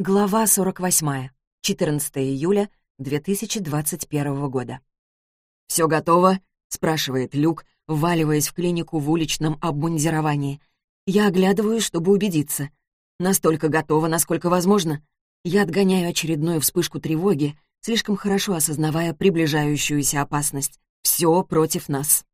Глава 48. 14 июля 2021 года. «Все готово?» — спрашивает Люк, вваливаясь в клинику в уличном обмундировании. Я оглядываюсь, чтобы убедиться. Настолько готово, насколько возможно. Я отгоняю очередную вспышку тревоги, слишком хорошо осознавая приближающуюся опасность. Все против нас.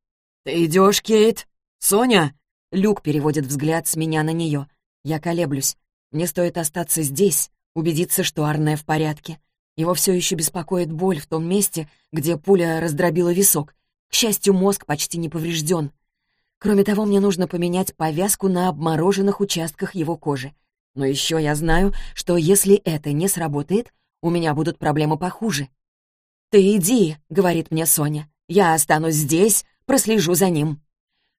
«Ты идешь, Кейт? Соня?» Люк переводит взгляд с меня на нее. Я колеблюсь. Мне стоит остаться здесь, убедиться, что Арне в порядке. Его все еще беспокоит боль в том месте, где пуля раздробила висок. К счастью, мозг почти не поврежден. Кроме того, мне нужно поменять повязку на обмороженных участках его кожи. Но еще я знаю, что если это не сработает, у меня будут проблемы похуже. «Ты иди», — говорит мне Соня. «Я останусь здесь, прослежу за ним».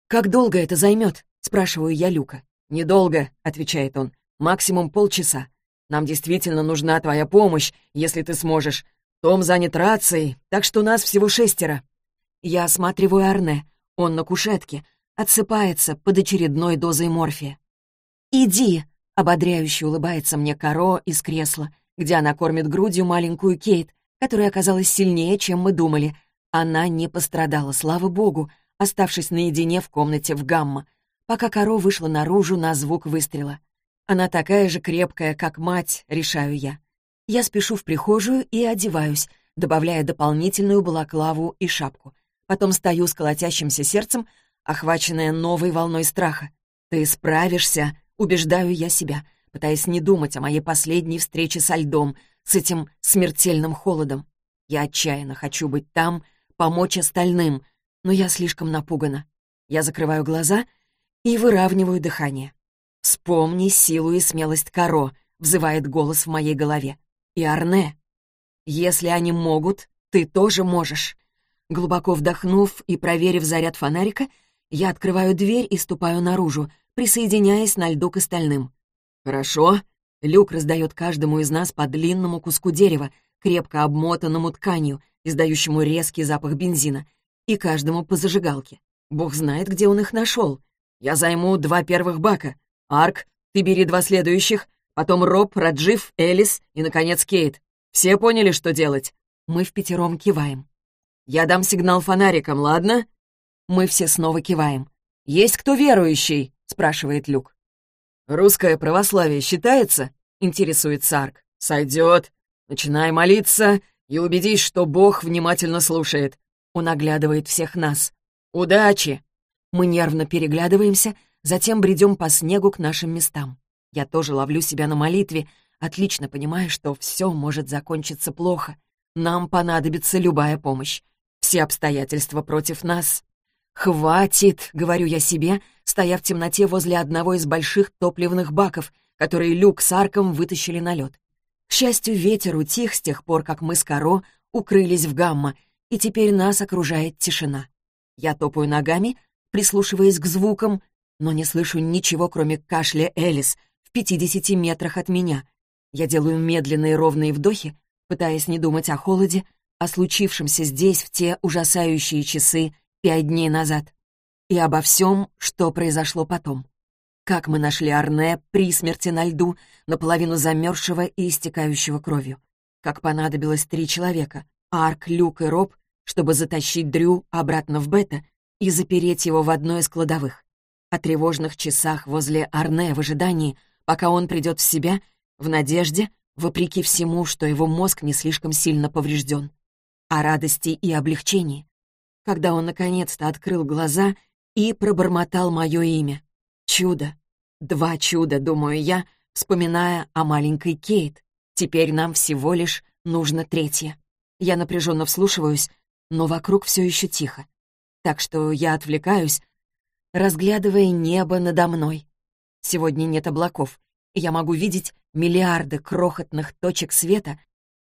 «Как долго это займет?» — спрашиваю я Люка. «Недолго», — отвечает он. «Максимум полчаса. Нам действительно нужна твоя помощь, если ты сможешь. Том занят рацией, так что нас всего шестеро». Я осматриваю Арне. Он на кушетке, отсыпается под очередной дозой морфия. «Иди!» — ободряюще улыбается мне Каро из кресла, где она кормит грудью маленькую Кейт, которая оказалась сильнее, чем мы думали. Она не пострадала, слава богу, оставшись наедине в комнате в гамма, пока Каро вышла наружу на звук выстрела. Она такая же крепкая, как мать, решаю я. Я спешу в прихожую и одеваюсь, добавляя дополнительную балаклаву и шапку. Потом стою с колотящимся сердцем, охваченная новой волной страха. «Ты справишься», — убеждаю я себя, пытаясь не думать о моей последней встрече со льдом, с этим смертельным холодом. Я отчаянно хочу быть там, помочь остальным, но я слишком напугана. Я закрываю глаза и выравниваю дыхание. «Вспомни силу и смелость Каро», — взывает голос в моей голове. «И Арне. Если они могут, ты тоже можешь». Глубоко вдохнув и проверив заряд фонарика, я открываю дверь и ступаю наружу, присоединяясь на льду к остальным. «Хорошо». Люк раздает каждому из нас по длинному куску дерева, крепко обмотанному тканью, издающему резкий запах бензина, и каждому по зажигалке. Бог знает, где он их нашел. Я займу два первых бака. Арк, ты бери два следующих, потом Роб, Раджив, Элис и, наконец, Кейт. Все поняли, что делать?» Мы в пятером киваем. «Я дам сигнал фонариком, ладно?» Мы все снова киваем. «Есть кто верующий?» — спрашивает Люк. «Русское православие считается?» — интересуется Арк. «Сойдет. Начинай молиться и убедись, что Бог внимательно слушает». Он оглядывает всех нас. «Удачи!» Мы нервно переглядываемся, Затем бредем по снегу к нашим местам. Я тоже ловлю себя на молитве, отлично понимая, что все может закончиться плохо. Нам понадобится любая помощь. Все обстоятельства против нас. «Хватит!» — говорю я себе, стоя в темноте возле одного из больших топливных баков, которые Люк с Арком вытащили на лед. К счастью, ветер утих с тех пор, как мы с Каро укрылись в гамма, и теперь нас окружает тишина. Я топаю ногами, прислушиваясь к звукам, но не слышу ничего, кроме кашля Элис в 50 метрах от меня. Я делаю медленные ровные вдохи, пытаясь не думать о холоде, о случившемся здесь в те ужасающие часы пять дней назад и обо всем, что произошло потом. Как мы нашли Арне при смерти на льду, наполовину замерзшего и истекающего кровью. Как понадобилось три человека — Арк, Люк и Роб, чтобы затащить Дрю обратно в Бета и запереть его в одной из кладовых о тревожных часах возле Арне в ожидании, пока он придет в себя, в надежде, вопреки всему, что его мозг не слишком сильно поврежден, о радости и облегчении, когда он наконец-то открыл глаза и пробормотал мое имя. Чудо. Два чуда, думаю я, вспоминая о маленькой Кейт. Теперь нам всего лишь нужно третье. Я напряженно вслушиваюсь, но вокруг все еще тихо. Так что я отвлекаюсь, разглядывая небо надо мной. Сегодня нет облаков, и я могу видеть миллиарды крохотных точек света,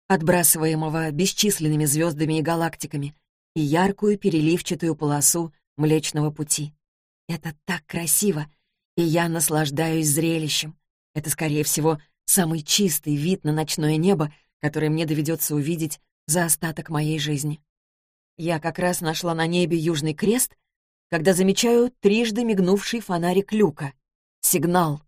отбрасываемого бесчисленными звездами и галактиками, и яркую переливчатую полосу Млечного Пути. Это так красиво, и я наслаждаюсь зрелищем. Это, скорее всего, самый чистый вид на ночное небо, который мне доведется увидеть за остаток моей жизни. Я как раз нашла на небе Южный Крест когда замечаю трижды мигнувший фонарик люка. Сигнал.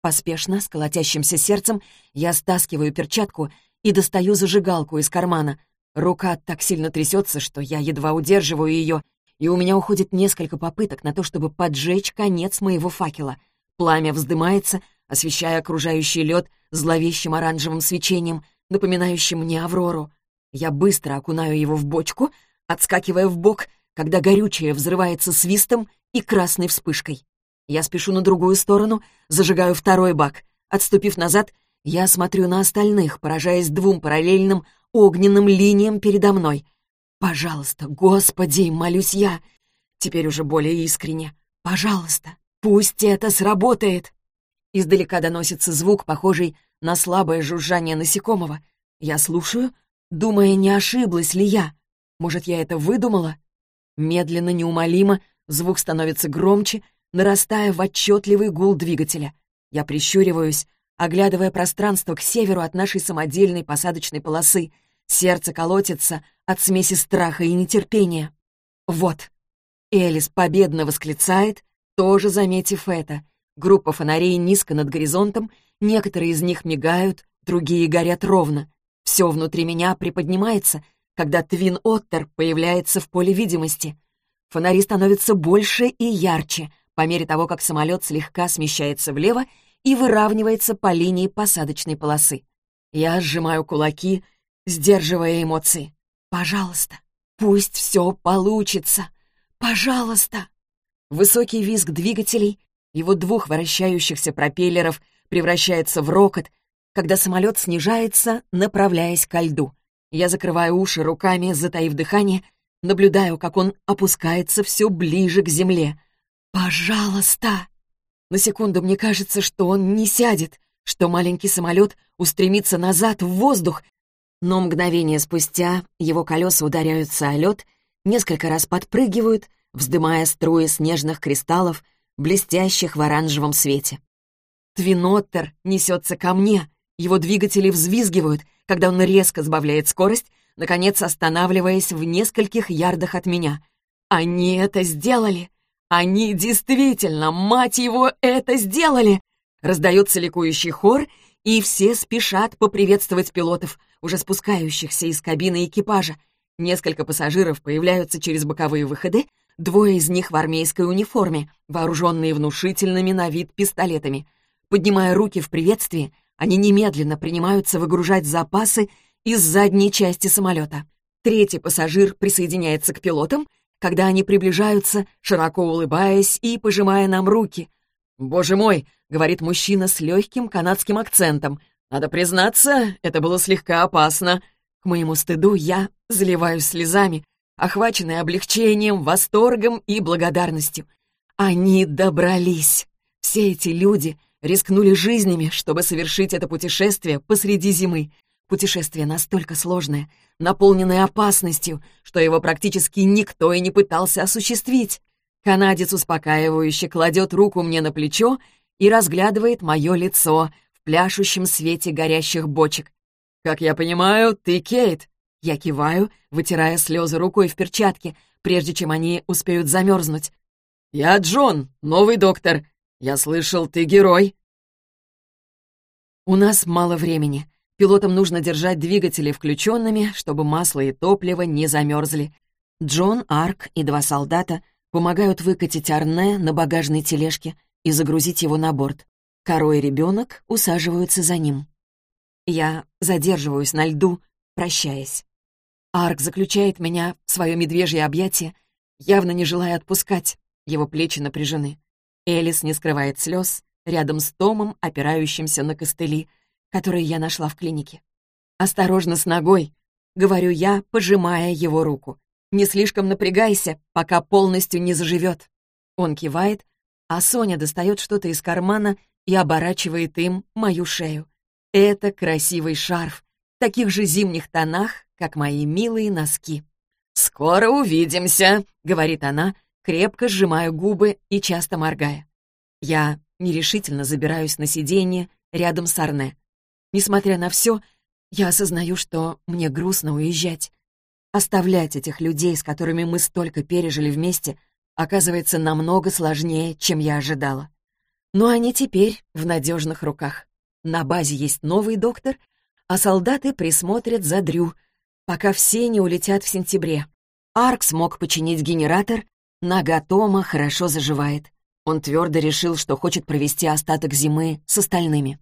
Поспешно, с колотящимся сердцем, я стаскиваю перчатку и достаю зажигалку из кармана. Рука так сильно трясется, что я едва удерживаю ее, и у меня уходит несколько попыток на то, чтобы поджечь конец моего факела. Пламя вздымается, освещая окружающий лед зловещим оранжевым свечением, напоминающим мне Аврору. Я быстро окунаю его в бочку, отскакивая в бок, когда горючее взрывается свистом и красной вспышкой. Я спешу на другую сторону, зажигаю второй бак. Отступив назад, я смотрю на остальных, поражаясь двум параллельным огненным линиям передо мной. «Пожалуйста, Господи, молюсь я!» Теперь уже более искренне. «Пожалуйста, пусть это сработает!» Издалека доносится звук, похожий на слабое жужжание насекомого. Я слушаю, думая, не ошиблась ли я. Может, я это выдумала? Медленно, неумолимо, звук становится громче, нарастая в отчетливый гул двигателя. Я прищуриваюсь, оглядывая пространство к северу от нашей самодельной посадочной полосы. Сердце колотится от смеси страха и нетерпения. Вот. Элис победно восклицает, тоже заметив это. Группа фонарей низко над горизонтом, некоторые из них мигают, другие горят ровно. Все внутри меня приподнимается, когда Твин Оттер появляется в поле видимости. Фонари становятся больше и ярче, по мере того, как самолет слегка смещается влево и выравнивается по линии посадочной полосы. Я сжимаю кулаки, сдерживая эмоции. «Пожалуйста, пусть все получится! Пожалуйста!» Высокий визг двигателей, его двух вращающихся пропеллеров превращается в рокот, когда самолет снижается, направляясь ко льду. Я закрываю уши руками, затаив дыхание, наблюдаю, как он опускается все ближе к земле. «Пожалуйста!» На секунду мне кажется, что он не сядет, что маленький самолет устремится назад в воздух, но мгновение спустя его колеса ударяются о лед, несколько раз подпрыгивают, вздымая струи снежных кристаллов, блестящих в оранжевом свете. Твиноттер несется ко мне, его двигатели взвизгивают, когда он резко сбавляет скорость, наконец останавливаясь в нескольких ярдах от меня. Они это сделали! Они действительно, мать его, это сделали! Раздается ликующий хор, и все спешат поприветствовать пилотов, уже спускающихся из кабины экипажа. Несколько пассажиров появляются через боковые выходы, двое из них в армейской униформе, вооруженные внушительными на вид пистолетами. Поднимая руки в приветствии, они немедленно принимаются выгружать запасы из задней части самолета. Третий пассажир присоединяется к пилотам, когда они приближаются, широко улыбаясь и пожимая нам руки. «Боже мой!» — говорит мужчина с легким канадским акцентом. «Надо признаться, это было слегка опасно». К моему стыду я заливаюсь слезами, охваченная облегчением, восторгом и благодарностью. Они добрались. Все эти люди рискнули жизнями, чтобы совершить это путешествие посреди зимы. Путешествие настолько сложное, наполненное опасностью, что его практически никто и не пытался осуществить. Канадец успокаивающе кладет руку мне на плечо и разглядывает мое лицо в пляшущем свете горящих бочек. «Как я понимаю, ты Кейт?» Я киваю, вытирая слезы рукой в перчатке, прежде чем они успеют замерзнуть. «Я Джон, новый доктор. Я слышал, ты герой». У нас мало времени. Пилотам нужно держать двигатели включенными, чтобы масло и топливо не замерзли. Джон, Арк и два солдата помогают выкатить Арне на багажной тележке и загрузить его на борт. Коро и ребенок усаживаются за ним. Я задерживаюсь на льду, прощаясь. Арк заключает меня в свое медвежье объятие, явно не желая отпускать. Его плечи напряжены. Элис не скрывает слез, рядом с Томом, опирающимся на костыли, которые я нашла в клинике. «Осторожно с ногой», — говорю я, пожимая его руку. «Не слишком напрягайся, пока полностью не заживет». Он кивает, а Соня достает что-то из кармана и оборачивает им мою шею. Это красивый шарф, в таких же зимних тонах, как мои милые носки. «Скоро увидимся», — говорит она, крепко сжимая губы и часто моргая. Я нерешительно забираюсь на сиденье рядом с Арне. Несмотря на все, я осознаю, что мне грустно уезжать. Оставлять этих людей, с которыми мы столько пережили вместе, оказывается намного сложнее, чем я ожидала. Но они теперь в надежных руках. На базе есть новый доктор, а солдаты присмотрят за Дрю, пока все не улетят в сентябре. Арк смог починить генератор, нога Тома хорошо заживает. Он твердо решил, что хочет провести остаток зимы с остальными.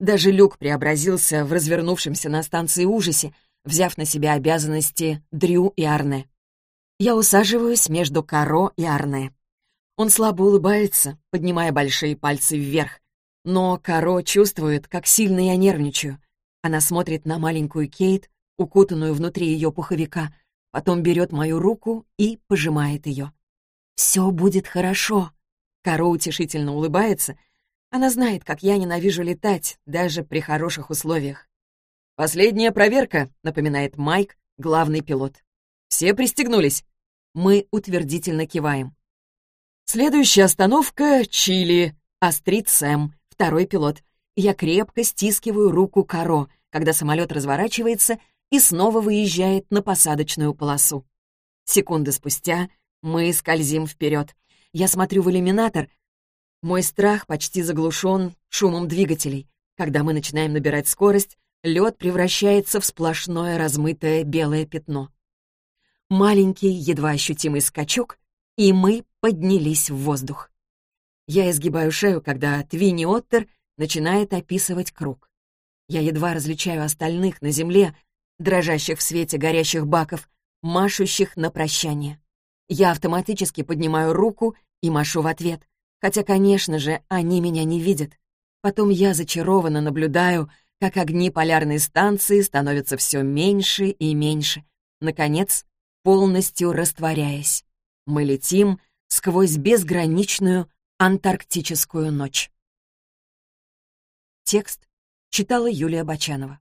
Даже Люк преобразился в развернувшемся на станции ужасе, взяв на себя обязанности Дрю и Арне. Я усаживаюсь между Каро и Арне. Он слабо улыбается, поднимая большие пальцы вверх. Но Каро чувствует, как сильно я нервничаю. Она смотрит на маленькую Кейт, укутанную внутри ее пуховика, потом берет мою руку и пожимает ее. «Все будет хорошо». Каро утешительно улыбается. Она знает, как я ненавижу летать, даже при хороших условиях. «Последняя проверка», — напоминает Майк, главный пилот. «Все пристегнулись?» Мы утвердительно киваем. Следующая остановка — Чили, Астрид Сэм, второй пилот. Я крепко стискиваю руку Каро, когда самолет разворачивается и снова выезжает на посадочную полосу. Секунды спустя мы скользим вперед. Я смотрю в иллюминатор. Мой страх почти заглушен шумом двигателей. Когда мы начинаем набирать скорость, лед превращается в сплошное размытое белое пятно. Маленький, едва ощутимый скачок, и мы поднялись в воздух. Я изгибаю шею, когда Твинни Оттер начинает описывать круг. Я едва различаю остальных на земле, дрожащих в свете горящих баков, машущих на прощание. Я автоматически поднимаю руку и машу в ответ, хотя, конечно же, они меня не видят. Потом я зачарованно наблюдаю, как огни полярной станции становятся все меньше и меньше, наконец, полностью растворяясь. Мы летим сквозь безграничную антарктическую ночь. Текст читала Юлия Бочанова.